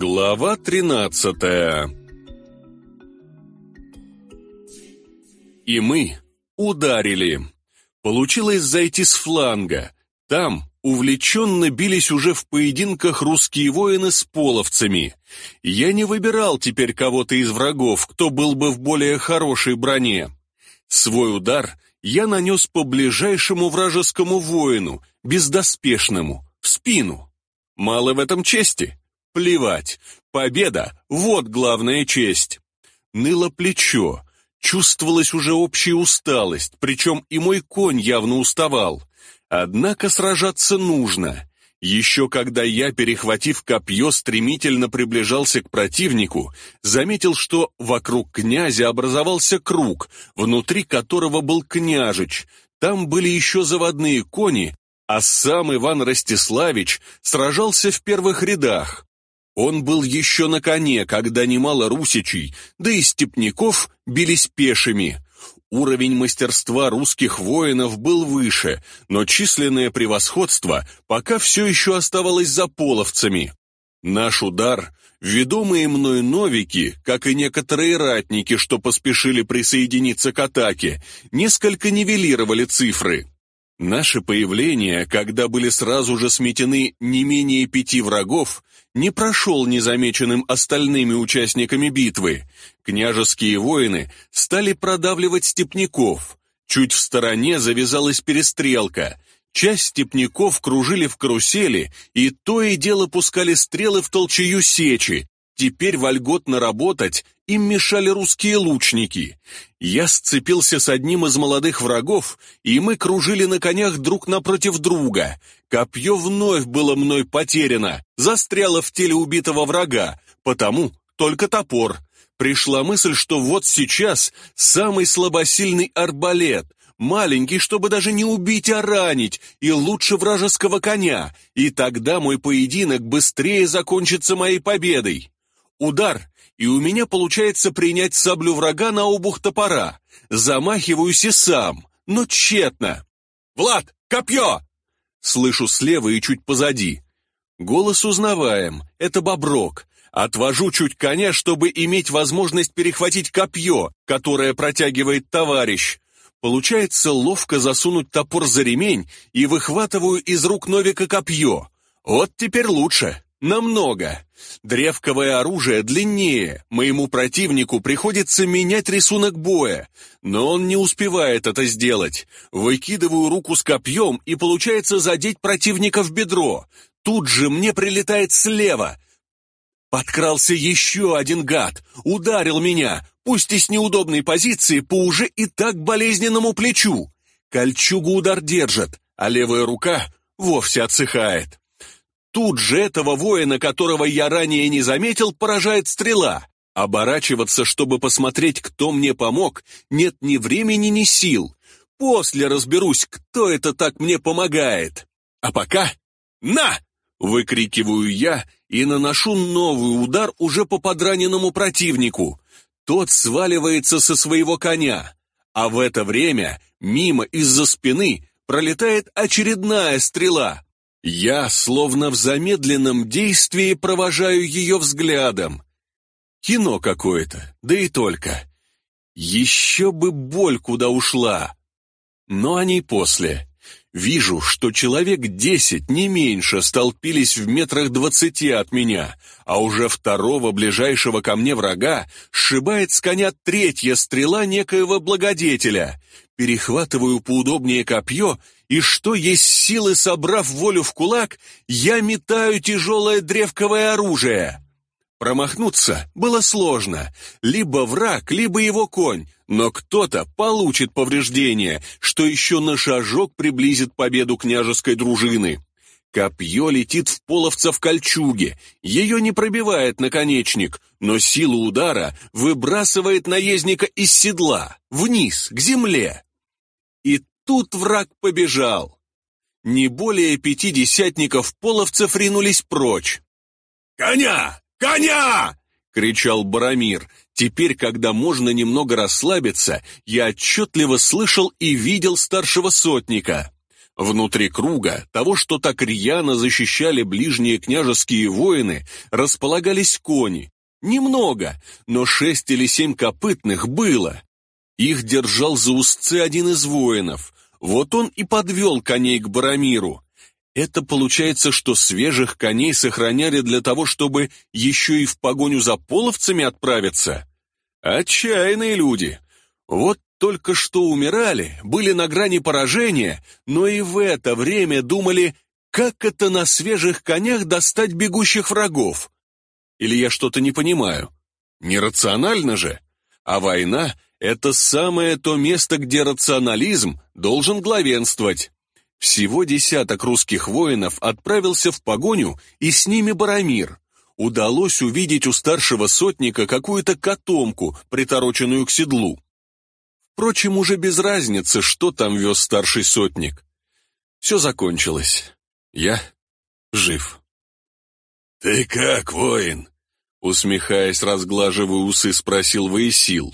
Глава тринадцатая И мы ударили. Получилось зайти с фланга. Там увлеченно бились уже в поединках русские воины с половцами. Я не выбирал теперь кого-то из врагов, кто был бы в более хорошей броне. Свой удар я нанес по ближайшему вражескому воину, бездоспешному, в спину. Мало в этом чести? Плевать. Победа — вот главная честь. Ныло плечо. Чувствовалась уже общая усталость, причем и мой конь явно уставал. Однако сражаться нужно. Еще когда я, перехватив копье, стремительно приближался к противнику, заметил, что вокруг князя образовался круг, внутри которого был княжич. Там были еще заводные кони, а сам Иван Ростиславич сражался в первых рядах. Он был еще на коне, когда немало русичей, да и степняков бились пешими. Уровень мастерства русских воинов был выше, но численное превосходство пока все еще оставалось за половцами. Наш удар, ведомые мной новики, как и некоторые ратники, что поспешили присоединиться к атаке, несколько нивелировали цифры. Наше появление, когда были сразу же сметены не менее пяти врагов, не прошел незамеченным остальными участниками битвы. Княжеские воины стали продавливать степняков. Чуть в стороне завязалась перестрелка. Часть степняков кружили в карусели, и то и дело пускали стрелы в толчею сечи, Теперь вольготно работать им мешали русские лучники. Я сцепился с одним из молодых врагов, и мы кружили на конях друг напротив друга. Копье вновь было мной потеряно, застряло в теле убитого врага, потому только топор. Пришла мысль, что вот сейчас самый слабосильный арбалет, маленький, чтобы даже не убить, а ранить, и лучше вражеского коня, и тогда мой поединок быстрее закончится моей победой. Удар, и у меня получается принять саблю врага на обух топора. Замахиваюсь и сам, но тщетно. «Влад, копье!» Слышу слева и чуть позади. Голос узнаваем, это Боброк. Отвожу чуть коня, чтобы иметь возможность перехватить копье, которое протягивает товарищ. Получается ловко засунуть топор за ремень и выхватываю из рук Новика копье. Вот теперь лучше. Намного. Древковое оружие длиннее, моему противнику приходится менять рисунок боя, но он не успевает это сделать. Выкидываю руку с копьем и получается задеть противника в бедро. Тут же мне прилетает слева. Подкрался еще один гад, ударил меня, пусть и с неудобной позиции, по уже и так болезненному плечу. Кольчугу удар держит, а левая рука вовсе отсыхает. Тут же этого воина, которого я ранее не заметил, поражает стрела. Оборачиваться, чтобы посмотреть, кто мне помог, нет ни времени, ни сил. После разберусь, кто это так мне помогает. А пока... «На!» — выкрикиваю я и наношу новый удар уже по подраненному противнику. Тот сваливается со своего коня. А в это время мимо из-за спины пролетает очередная стрела. Я, словно в замедленном действии, провожаю ее взглядом. Кино какое-то, да и только. Еще бы боль куда ушла. Но они после. Вижу, что человек десять, не меньше, столпились в метрах двадцати от меня, а уже второго ближайшего ко мне врага сшибает с коня третья стрела некоего благодетеля. Перехватываю поудобнее копье, и что есть силы, собрав волю в кулак, я метаю тяжелое древковое оружие. Промахнуться было сложно. Либо враг, либо его конь, но кто-то получит повреждение, что еще на шажок приблизит победу княжеской дружины. Копье летит в половца в кольчуге, ее не пробивает наконечник, но силу удара выбрасывает наездника из седла, вниз, к земле. Тут враг побежал. Не более пяти десятников половцев ринулись прочь. «Коня! Коня!» — кричал Барамир. Теперь, когда можно немного расслабиться, я отчетливо слышал и видел старшего сотника. Внутри круга, того, что так рьяно защищали ближние княжеские воины, располагались кони. Немного, но шесть или семь копытных было. Их держал за узцы один из воинов. Вот он и подвел коней к Барамиру. Это получается, что свежих коней сохраняли для того, чтобы еще и в погоню за половцами отправиться? Отчаянные люди. Вот только что умирали, были на грани поражения, но и в это время думали, как это на свежих конях достать бегущих врагов. Или я что-то не понимаю? Нерационально же. А война — это самое то место, где рационализм должен главенствовать. Всего десяток русских воинов отправился в погоню, и с ними Барамир. Удалось увидеть у старшего сотника какую-то котомку, притороченную к седлу. Впрочем, уже без разницы, что там вез старший сотник. Все закончилось. Я жив. «Ты как, воин?» Усмехаясь, разглаживая усы, спросил Воисил.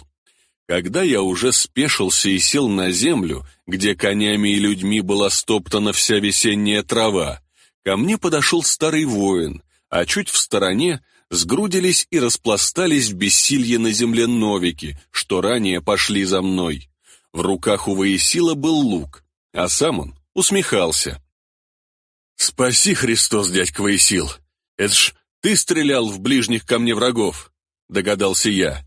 Когда я уже спешился и сел на землю, где конями и людьми была стоптана вся весенняя трава, ко мне подошел старый воин, а чуть в стороне сгрудились и распластались в бессилье на земле новики, что ранее пошли за мной. В руках у Воисила был лук, а сам он усмехался. «Спаси, Христос, дядька Воисил! Это ж ты стрелял в ближних ко мне врагов!» — догадался я.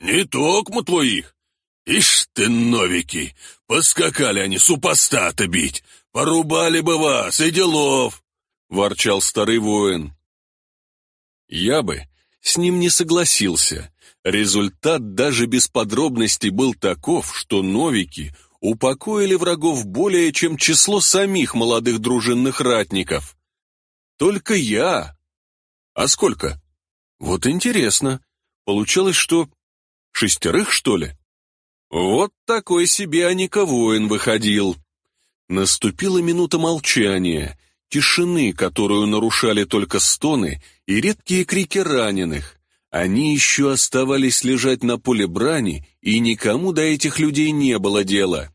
«Не токмо твоих! Ишь ты, новики! Поскакали они супостата бить! Порубали бы вас и делов!» — ворчал старый воин. Я бы с ним не согласился. Результат даже без подробностей был таков, что новики упокоили врагов более чем число самих молодых дружинных ратников. Только я. А сколько? Вот интересно. Получалось, что шестерых, что ли? Вот такой себе Аника воин выходил. Наступила минута молчания, тишины, которую нарушали только стоны и редкие крики раненых. Они еще оставались лежать на поле брани, и никому до этих людей не было дела.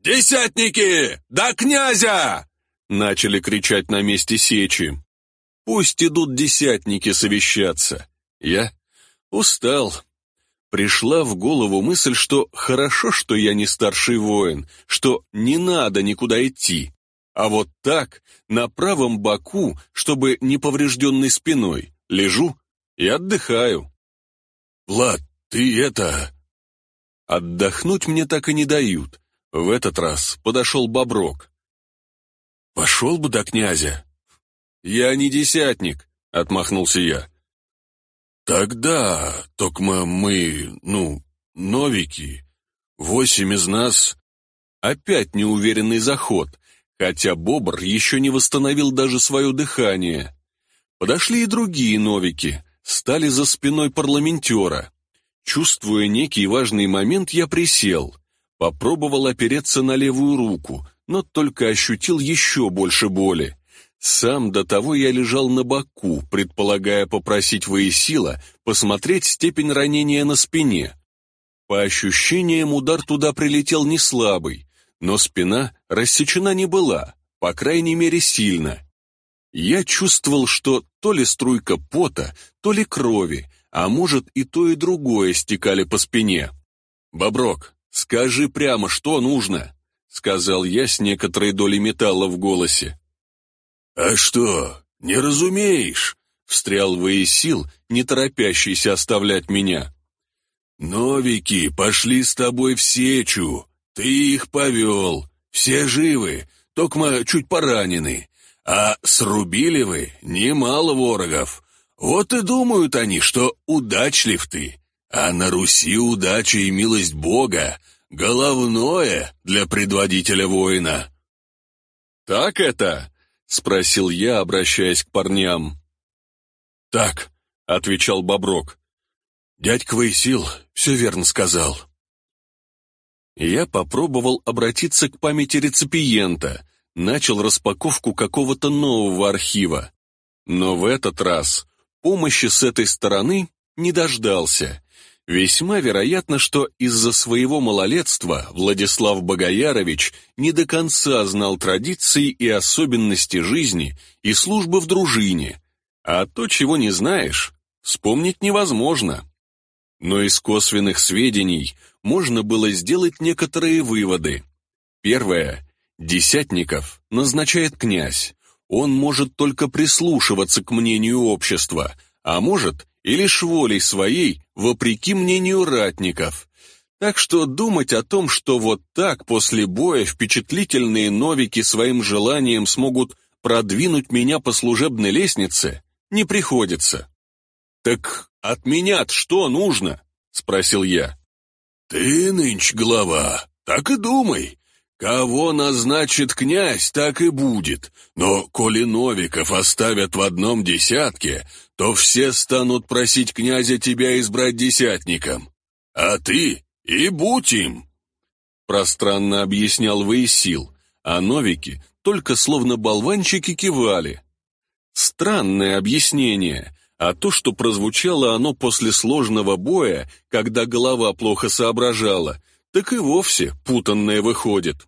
«Десятники! До князя!» Начали кричать на месте сечи. «Пусть идут десятники совещаться. Я устал». Пришла в голову мысль, что хорошо, что я не старший воин, что не надо никуда идти. А вот так, на правом боку, чтобы не поврежденной спиной, лежу и отдыхаю. «Влад, ты это...» Отдохнуть мне так и не дают. В этот раз подошел Боброк. «Пошел бы до князя». «Я не десятник», — отмахнулся я. «Тогда, токма мы, ну, новики, восемь из нас...» Опять неуверенный заход, хотя Бобр еще не восстановил даже свое дыхание. Подошли и другие новики, стали за спиной парламентера. Чувствуя некий важный момент, я присел, попробовал опереться на левую руку, но только ощутил еще больше боли. Сам до того я лежал на боку, предполагая попросить Воисила посмотреть степень ранения на спине. По ощущениям, удар туда прилетел не слабый, но спина рассечена не была, по крайней мере сильно. Я чувствовал, что то ли струйка пота, то ли крови, а может и то, и другое стекали по спине. «Боброк, скажи прямо, что нужно?» — сказал я с некоторой долей металла в голосе. «А что, не разумеешь?» — встрял Воесил, не торопящийся оставлять меня. «Новики пошли с тобой в сечу, ты их повел, все живы, только чуть поранены, а срубили вы немало ворогов. Вот и думают они, что удачлив ты, а на Руси удача и милость Бога — головное для предводителя воина». «Так это?» — спросил я, обращаясь к парням. «Так», — отвечал Боброк. «Дядька Ваесил все верно сказал». Я попробовал обратиться к памяти реципиента, начал распаковку какого-то нового архива. Но в этот раз помощи с этой стороны не дождался. Весьма вероятно, что из-за своего малолетства Владислав Богоярович не до конца знал традиции и особенности жизни и службы в дружине, а то, чего не знаешь, вспомнить невозможно. Но из косвенных сведений можно было сделать некоторые выводы. Первое. Десятников назначает князь. Он может только прислушиваться к мнению общества, а может и лишь волей своей, вопреки мнению ратников. Так что думать о том, что вот так после боя впечатлительные новики своим желанием смогут продвинуть меня по служебной лестнице, не приходится. «Так от меня что нужно?» — спросил я. «Ты нынче глава, так и думай. Кого назначит князь, так и будет. Но коли новиков оставят в одном десятке, то все станут просить князя тебя избрать десятником. А ты и будь им. Пространно объяснял Воисил, а новики только словно болванчики кивали. Странное объяснение, а то, что прозвучало оно после сложного боя, когда голова плохо соображала, так и вовсе путанное выходит.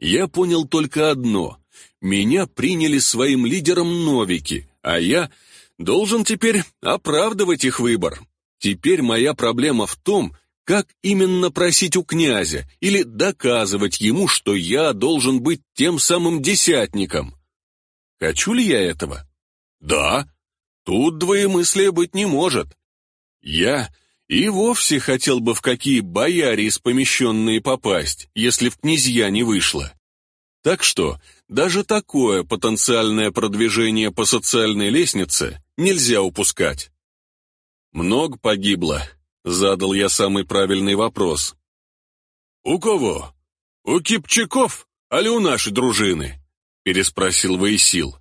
Я понял только одно. Меня приняли своим лидером новики, а я должен теперь оправдывать их выбор. Теперь моя проблема в том, как именно просить у князя или доказывать ему, что я должен быть тем самым десятником. Хочу ли я этого? Да. Тут двоемыслия быть не может. Я и вовсе хотел бы в какие бояре из помещенные попасть, если в князья не вышло. Так что даже такое потенциальное продвижение по социальной лестнице нельзя упускать. Много погибло, задал я самый правильный вопрос. «У кого? У Кипчаков, али у нашей дружины?» переспросил Воисил.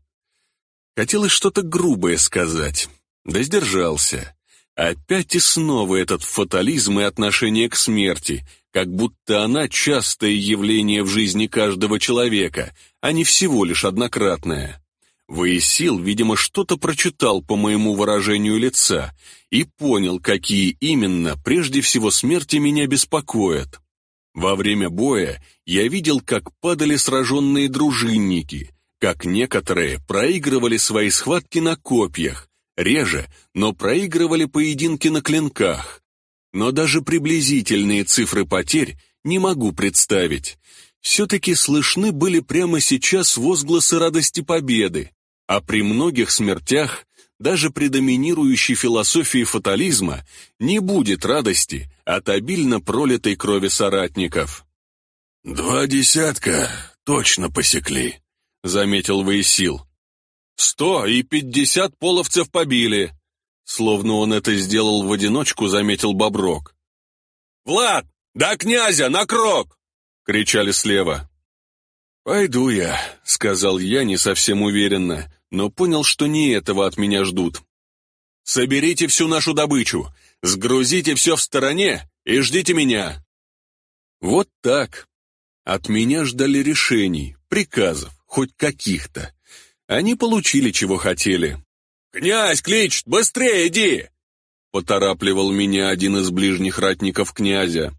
Хотелось что-то грубое сказать, да сдержался. Опять и снова этот фатализм и отношение к смерти, как будто она частое явление в жизни каждого человека, а не всего лишь однократное. Воисил, видимо, что-то прочитал по моему выражению лица и понял, какие именно прежде всего смерти меня беспокоят. Во время боя я видел, как падали сраженные дружинники, как некоторые проигрывали свои схватки на копьях, реже, но проигрывали поединки на клинках. Но даже приблизительные цифры потерь не могу представить. Все-таки слышны были прямо сейчас возгласы радости победы, а при многих смертях, даже при доминирующей философии фатализма, не будет радости от обильно пролитой крови соратников. «Два десятка точно посекли», — заметил Воисил. Сто и пятьдесят половцев побили!» Словно он это сделал в одиночку, заметил Боброк. «Влад, да князя, на крок!» — кричали слева. «Пойду я», — сказал я не совсем уверенно, но понял, что не этого от меня ждут. «Соберите всю нашу добычу, сгрузите все в стороне и ждите меня». Вот так. От меня ждали решений, приказов, хоть каких-то. Они получили, чего хотели. «Князь кличет, быстрее иди!» Поторапливал меня один из ближних ратников князя.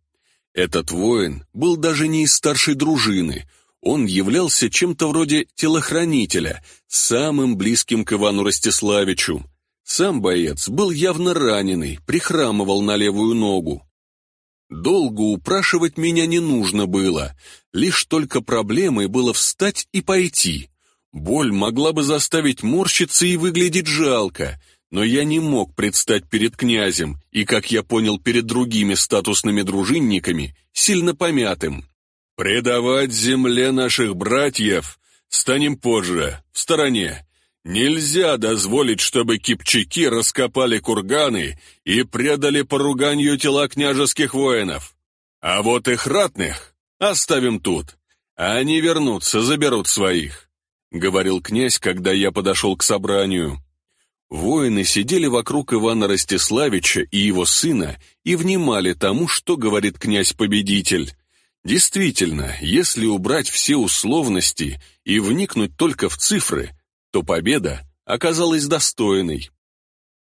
Этот воин был даже не из старшей дружины, он являлся чем-то вроде телохранителя, самым близким к Ивану Ростиславичу. Сам боец был явно раненый, прихрамывал на левую ногу. Долго упрашивать меня не нужно было, лишь только проблемой было встать и пойти. Боль могла бы заставить морщиться и выглядеть жалко, но я не мог предстать перед князем и, как я понял, перед другими статусными дружинниками, сильно помятым. «Предавать земле наших братьев станем позже, в стороне. Нельзя дозволить, чтобы кипчаки раскопали курганы и предали поруганью тела княжеских воинов. А вот их ратных оставим тут. Они вернутся, заберут своих. — говорил князь, когда я подошел к собранию. Воины сидели вокруг Ивана Ростиславича и его сына и внимали тому, что говорит князь-победитель. Действительно, если убрать все условности и вникнуть только в цифры, то победа оказалась достойной.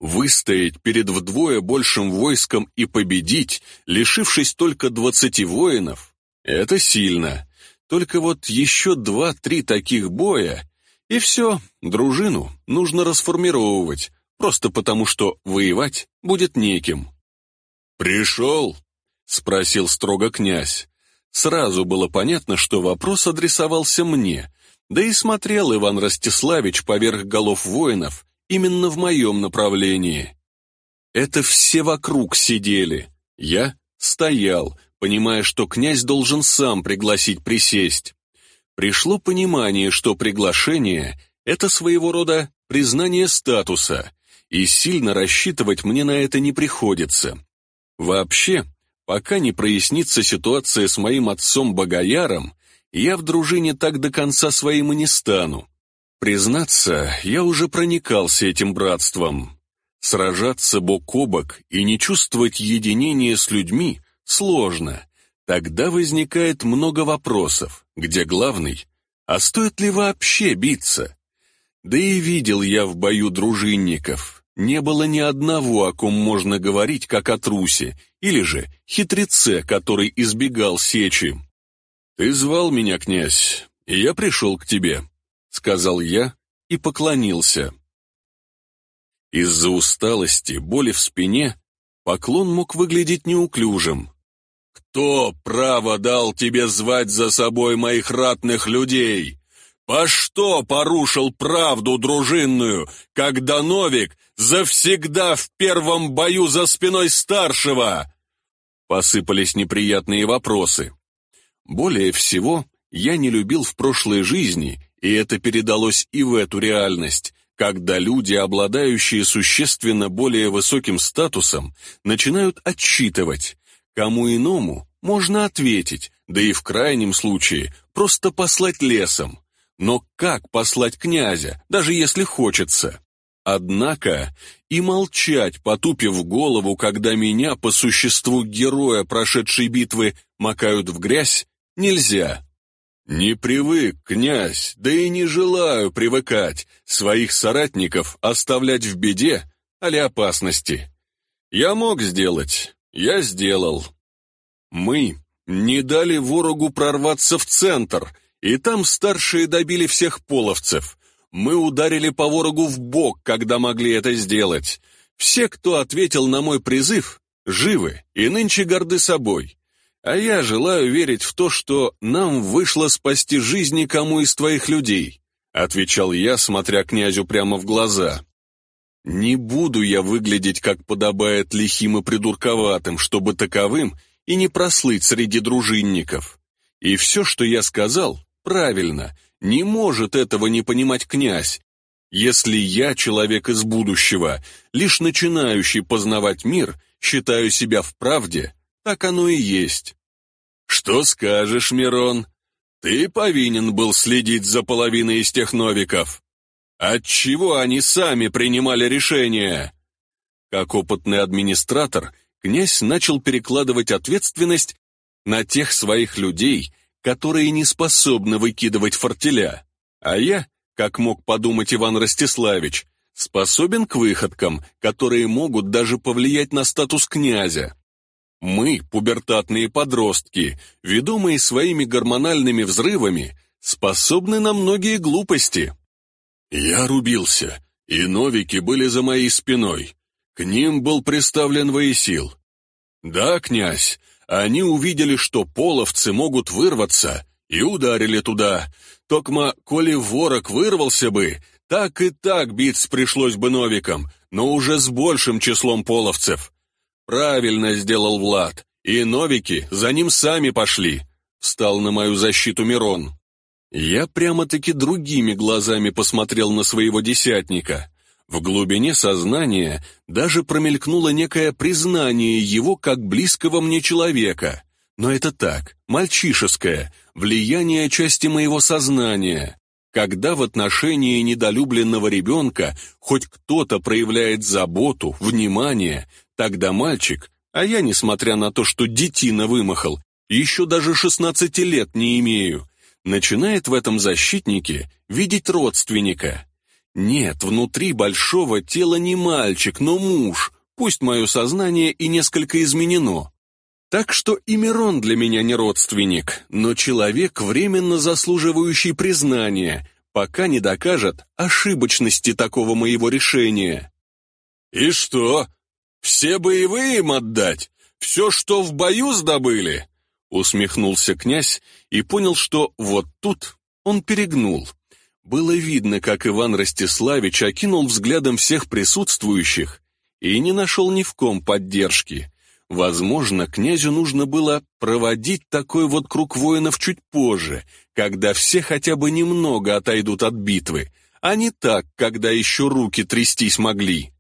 Выстоять перед вдвое большим войском и победить, лишившись только двадцати воинов, это сильно. Только вот еще два-три таких боя, и все, дружину нужно расформировывать, просто потому что воевать будет неким. «Пришел?» — спросил строго князь. Сразу было понятно, что вопрос адресовался мне, да и смотрел Иван Ростиславич поверх голов воинов именно в моем направлении. Это все вокруг сидели. Я стоял, понимая, что князь должен сам пригласить присесть. Пришло понимание, что приглашение — это своего рода признание статуса, и сильно рассчитывать мне на это не приходится. Вообще, пока не прояснится ситуация с моим отцом Богояром, я в дружине так до конца своим и не стану. Признаться, я уже проникался этим братством. Сражаться бок о бок и не чувствовать единения с людьми сложно. Тогда возникает много вопросов, где главный — а стоит ли вообще биться? Да и видел я в бою дружинников. Не было ни одного, о ком можно говорить, как о трусе, или же хитреце, который избегал сечи. «Ты звал меня, князь, и я пришел к тебе», сказал я и поклонился. Из-за усталости, боли в спине, поклон мог выглядеть неуклюжим. «Кто право дал тебе звать за собой моих ратных людей? По что порушил правду дружинную, когда Новик завсегда в первом бою за спиной старшего?» Посыпались неприятные вопросы. Более всего, я не любил в прошлой жизни и это передалось и в эту реальность, когда люди, обладающие существенно более высоким статусом, начинают отчитывать. Кому иному можно ответить, да и в крайнем случае просто послать лесом. Но как послать князя, даже если хочется? Однако и молчать, потупив голову, когда меня по существу героя прошедшей битвы макают в грязь, нельзя. «Не привык, князь, да и не желаю привыкать, своих соратников оставлять в беде, али опасности. Я мог сделать, я сделал. Мы не дали ворогу прорваться в центр, и там старшие добили всех половцев. Мы ударили по ворогу в бок, когда могли это сделать. Все, кто ответил на мой призыв, живы и нынче горды собой». А я желаю верить в то, что нам вышло спасти жизни кому из твоих людей», отвечал я, смотря князю прямо в глаза. «Не буду я выглядеть, как подобает лихим и придурковатым, чтобы таковым и не прослыть среди дружинников. И все, что я сказал, правильно, не может этого не понимать князь, если я, человек из будущего, лишь начинающий познавать мир, считаю себя в правде, так оно и есть. Что скажешь, Мирон? Ты повинен был следить за половиной из тех новиков. Отчего они сами принимали решения? Как опытный администратор, князь начал перекладывать ответственность на тех своих людей, которые не способны выкидывать фортеля. А я, как мог подумать Иван Ростиславич, способен к выходкам, которые могут даже повлиять на статус князя. Мы, пубертатные подростки, ведомые своими гормональными взрывами, способны на многие глупости. Я рубился, и новики были за моей спиной. К ним был приставлен Воесил. Да, князь, они увидели, что половцы могут вырваться, и ударили туда. Токма, коли ворог вырвался бы, так и так биться пришлось бы новикам, но уже с большим числом половцев. Правильно сделал Влад, и новики за ним сами пошли. Встал на мою защиту Мирон. Я прямо-таки другими глазами посмотрел на своего десятника. В глубине сознания даже промелькнуло некое признание его как близкого мне человека. Но это так, мальчишеское, влияние части моего сознания. Когда в отношении недолюбленного ребенка хоть кто-то проявляет заботу, внимание, Тогда мальчик, а я, несмотря на то, что детина вымахал, еще даже 16 лет не имею, начинает в этом защитнике видеть родственника. Нет, внутри большого тела не мальчик, но муж, пусть мое сознание и несколько изменено. Так что и Мирон для меня не родственник, но человек, временно заслуживающий признания, пока не докажет ошибочности такого моего решения. «И что? Все боевые им отдать? Все, что в бою сдобыли?» Усмехнулся князь и понял, что вот тут он перегнул. Было видно, как Иван Ростиславич окинул взглядом всех присутствующих и не нашел ни в ком поддержки. Возможно, князю нужно было проводить такой вот круг воинов чуть позже, когда все хотя бы немного отойдут от битвы, а не так, когда еще руки трястись могли.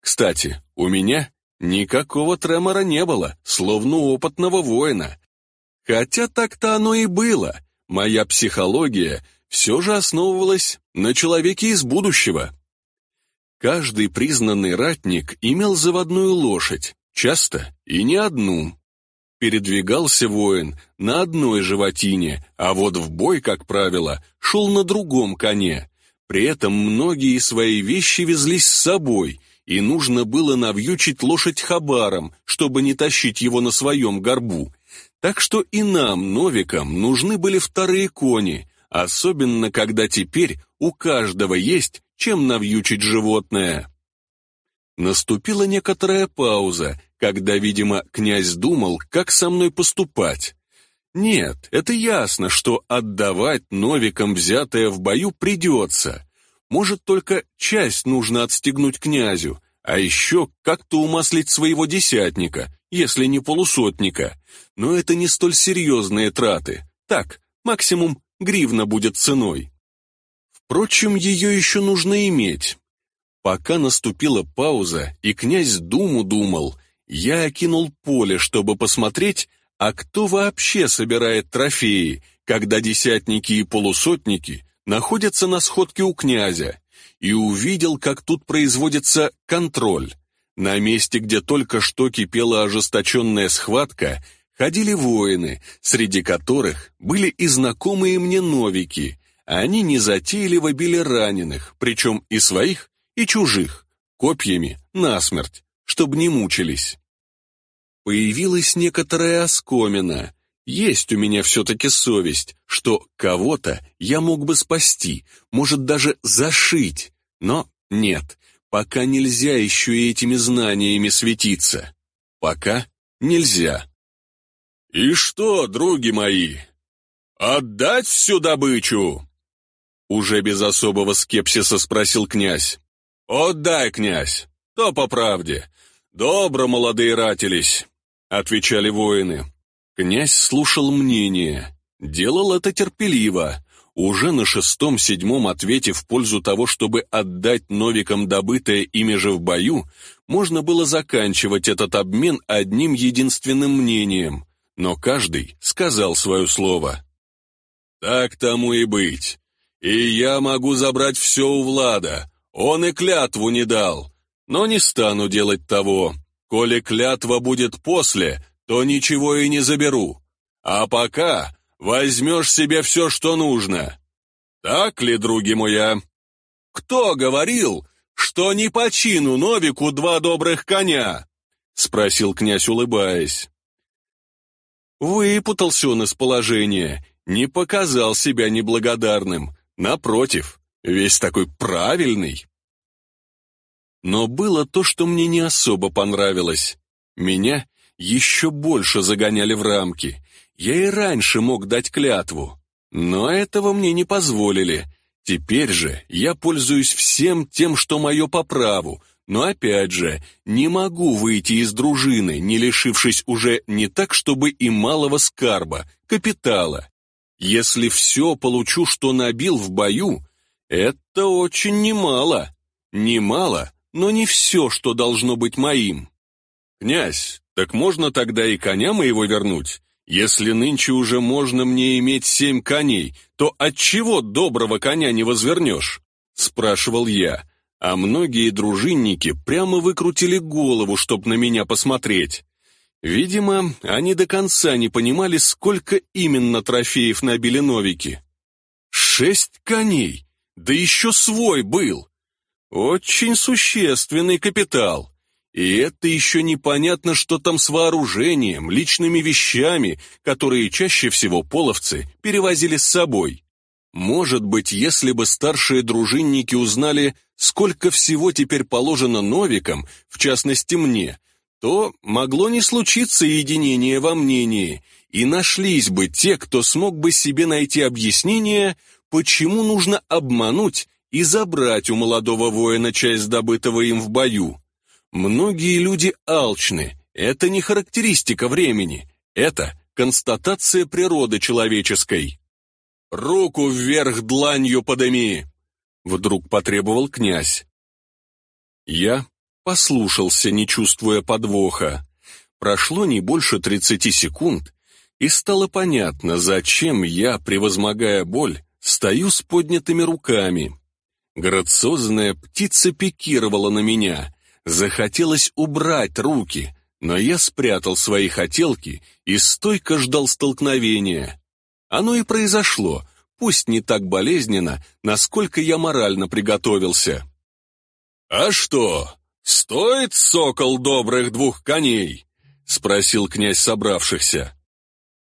Кстати, у меня никакого тремора не было, словно опытного воина. Хотя так-то оно и было. Моя психология все же основывалась на человеке из будущего. Каждый признанный ратник имел заводную лошадь, часто и не одну. Передвигался воин на одной животине, а вот в бой, как правило, шел на другом коне. При этом многие свои вещи везлись с собой, и нужно было навьючить лошадь хабаром, чтобы не тащить его на своем горбу. Так что и нам, новикам, нужны были вторые кони, Особенно, когда теперь у каждого есть чем навьючить животное. Наступила некоторая пауза, когда, видимо, князь думал, как со мной поступать. Нет, это ясно, что отдавать новикам взятое в бою придется. Может, только часть нужно отстегнуть князю, а еще как-то умаслить своего десятника, если не полусотника. Но это не столь серьезные траты. Так, максимум гривна будет ценой. Впрочем, ее еще нужно иметь. Пока наступила пауза, и князь думу думал, я окинул поле, чтобы посмотреть, а кто вообще собирает трофеи, когда десятники и полусотники находятся на сходке у князя, и увидел, как тут производится контроль. На месте, где только что кипела ожесточенная схватка, ходили воины, среди которых были и знакомые мне новики. Они незатейливо били раненых, причем и своих, и чужих, копьями насмерть, чтобы не мучились. Появилась некоторая оскомина. Есть у меня все-таки совесть, что кого-то я мог бы спасти, может даже зашить, но нет, пока нельзя еще и этими знаниями светиться. Пока нельзя. «И что, други мои, отдать всю добычу?» Уже без особого скепсиса спросил князь. «Отдай, князь, то по правде. Добро молодые ратились», — отвечали воины. Князь слушал мнение, делал это терпеливо. Уже на шестом-седьмом ответе в пользу того, чтобы отдать новикам добытое ими же в бою, можно было заканчивать этот обмен одним единственным мнением — но каждый сказал свое слово. «Так тому и быть. И я могу забрать все у Влада. Он и клятву не дал. Но не стану делать того. Коли клятва будет после, то ничего и не заберу. А пока возьмешь себе все, что нужно. Так ли, други моя? Кто говорил, что не по чину Новику два добрых коня?» — спросил князь, улыбаясь. Выпутался он из положения, не показал себя неблагодарным, напротив, весь такой правильный. Но было то, что мне не особо понравилось. Меня еще больше загоняли в рамки. Я и раньше мог дать клятву, но этого мне не позволили. Теперь же я пользуюсь всем тем, что мое по праву — но опять же, не могу выйти из дружины, не лишившись уже не так, чтобы и малого скарба, капитала. Если все получу, что набил в бою, это очень немало. Немало, но не все, что должно быть моим. Князь, так можно тогда и коня моего вернуть? Если нынче уже можно мне иметь семь коней, то от чего доброго коня не возвернешь? Спрашивал я а многие дружинники прямо выкрутили голову, чтоб на меня посмотреть. Видимо, они до конца не понимали, сколько именно трофеев набили новики. Шесть коней! Да еще свой был! Очень существенный капитал. И это еще непонятно, что там с вооружением, личными вещами, которые чаще всего половцы перевозили с собой. Может быть, если бы старшие дружинники узнали, сколько всего теперь положено новикам, в частности мне, то могло не случиться единение во мнении, и нашлись бы те, кто смог бы себе найти объяснение, почему нужно обмануть и забрать у молодого воина часть добытого им в бою. Многие люди алчны, это не характеристика времени, это констатация природы человеческой. «Руку вверх дланью подыми!» — вдруг потребовал князь. Я послушался, не чувствуя подвоха. Прошло не больше тридцати секунд, и стало понятно, зачем я, превозмогая боль, стою с поднятыми руками. Грациозная птица пикировала на меня, захотелось убрать руки, но я спрятал свои хотелки и стойко ждал столкновения. Оно и произошло, пусть не так болезненно, насколько я морально приготовился. «А что, стоит сокол добрых двух коней?» — спросил князь собравшихся.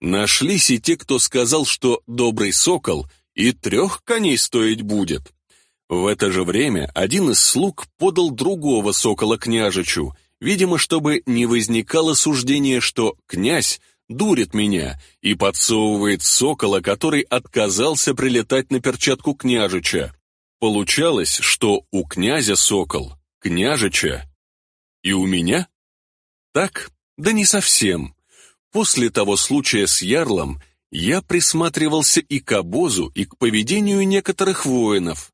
Нашлись и те, кто сказал, что добрый сокол и трех коней стоить будет. В это же время один из слуг подал другого сокола княжичу, видимо, чтобы не возникало суждения, что князь дурит меня и подсовывает сокола, который отказался прилетать на перчатку княжича. Получалось, что у князя сокол, княжича. И у меня? Так? Да не совсем. После того случая с Ярлом я присматривался и к обозу, и к поведению некоторых воинов.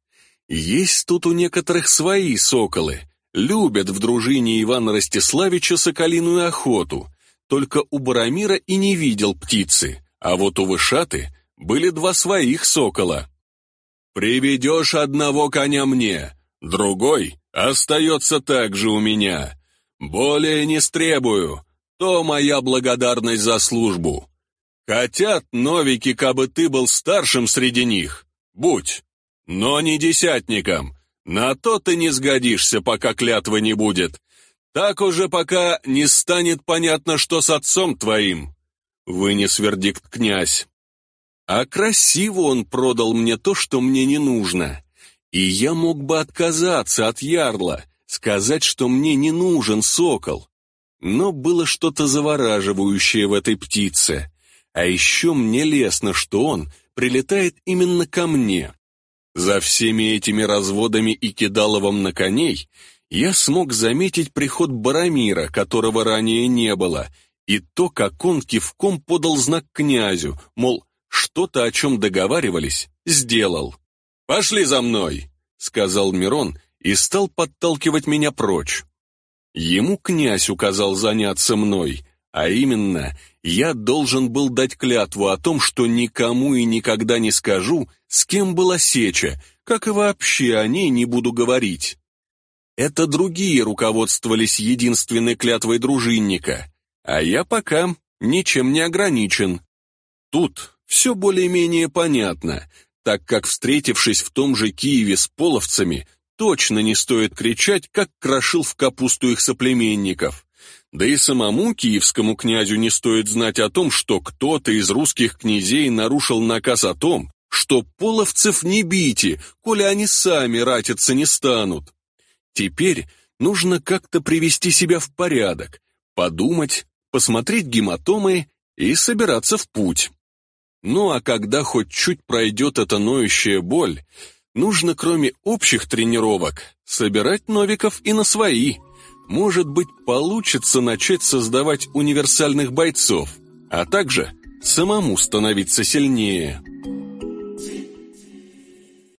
Есть тут у некоторых свои соколы. Любят в дружине Ивана Ростиславича соколиную охоту. Только у Барамира и не видел птицы, а вот у Вышаты были два своих сокола. «Приведешь одного коня мне, другой остается также у меня. Более не стребую, то моя благодарность за службу. Хотят новики, кабы ты был старшим среди них. Будь, но не десятником. На то ты не сгодишься, пока клятвы не будет. Так уже пока не станет понятно, что с отцом твоим. Вынес вердикт князь. А красиво он продал мне то, что мне не нужно. И я мог бы отказаться от ярла, сказать, что мне не нужен сокол. Но было что-то завораживающее в этой птице. А еще мне лестно, что он прилетает именно ко мне. За всеми этими разводами и кидаловом на коней я смог заметить приход Барамира, которого ранее не было, и то, как он кивком подал знак князю, мол, что-то, о чем договаривались, сделал. «Пошли за мной», — сказал Мирон и стал подталкивать меня прочь. Ему князь указал заняться мной, а именно, я должен был дать клятву о том, что никому и никогда не скажу, с кем была сеча, как и вообще о ней не буду говорить. Это другие руководствовались единственной клятвой дружинника, а я пока ничем не ограничен. Тут все более-менее понятно, так как, встретившись в том же Киеве с половцами, точно не стоит кричать, как крошил в капусту их соплеменников. Да и самому киевскому князю не стоит знать о том, что кто-то из русских князей нарушил наказ о том, что половцев не бейте, коли они сами ратиться не станут. Теперь нужно как-то привести себя в порядок, подумать, посмотреть гематомы и собираться в путь. Ну а когда хоть чуть пройдет эта ноющая боль, нужно кроме общих тренировок собирать новиков и на свои – может быть, получится начать создавать универсальных бойцов, а также самому становиться сильнее.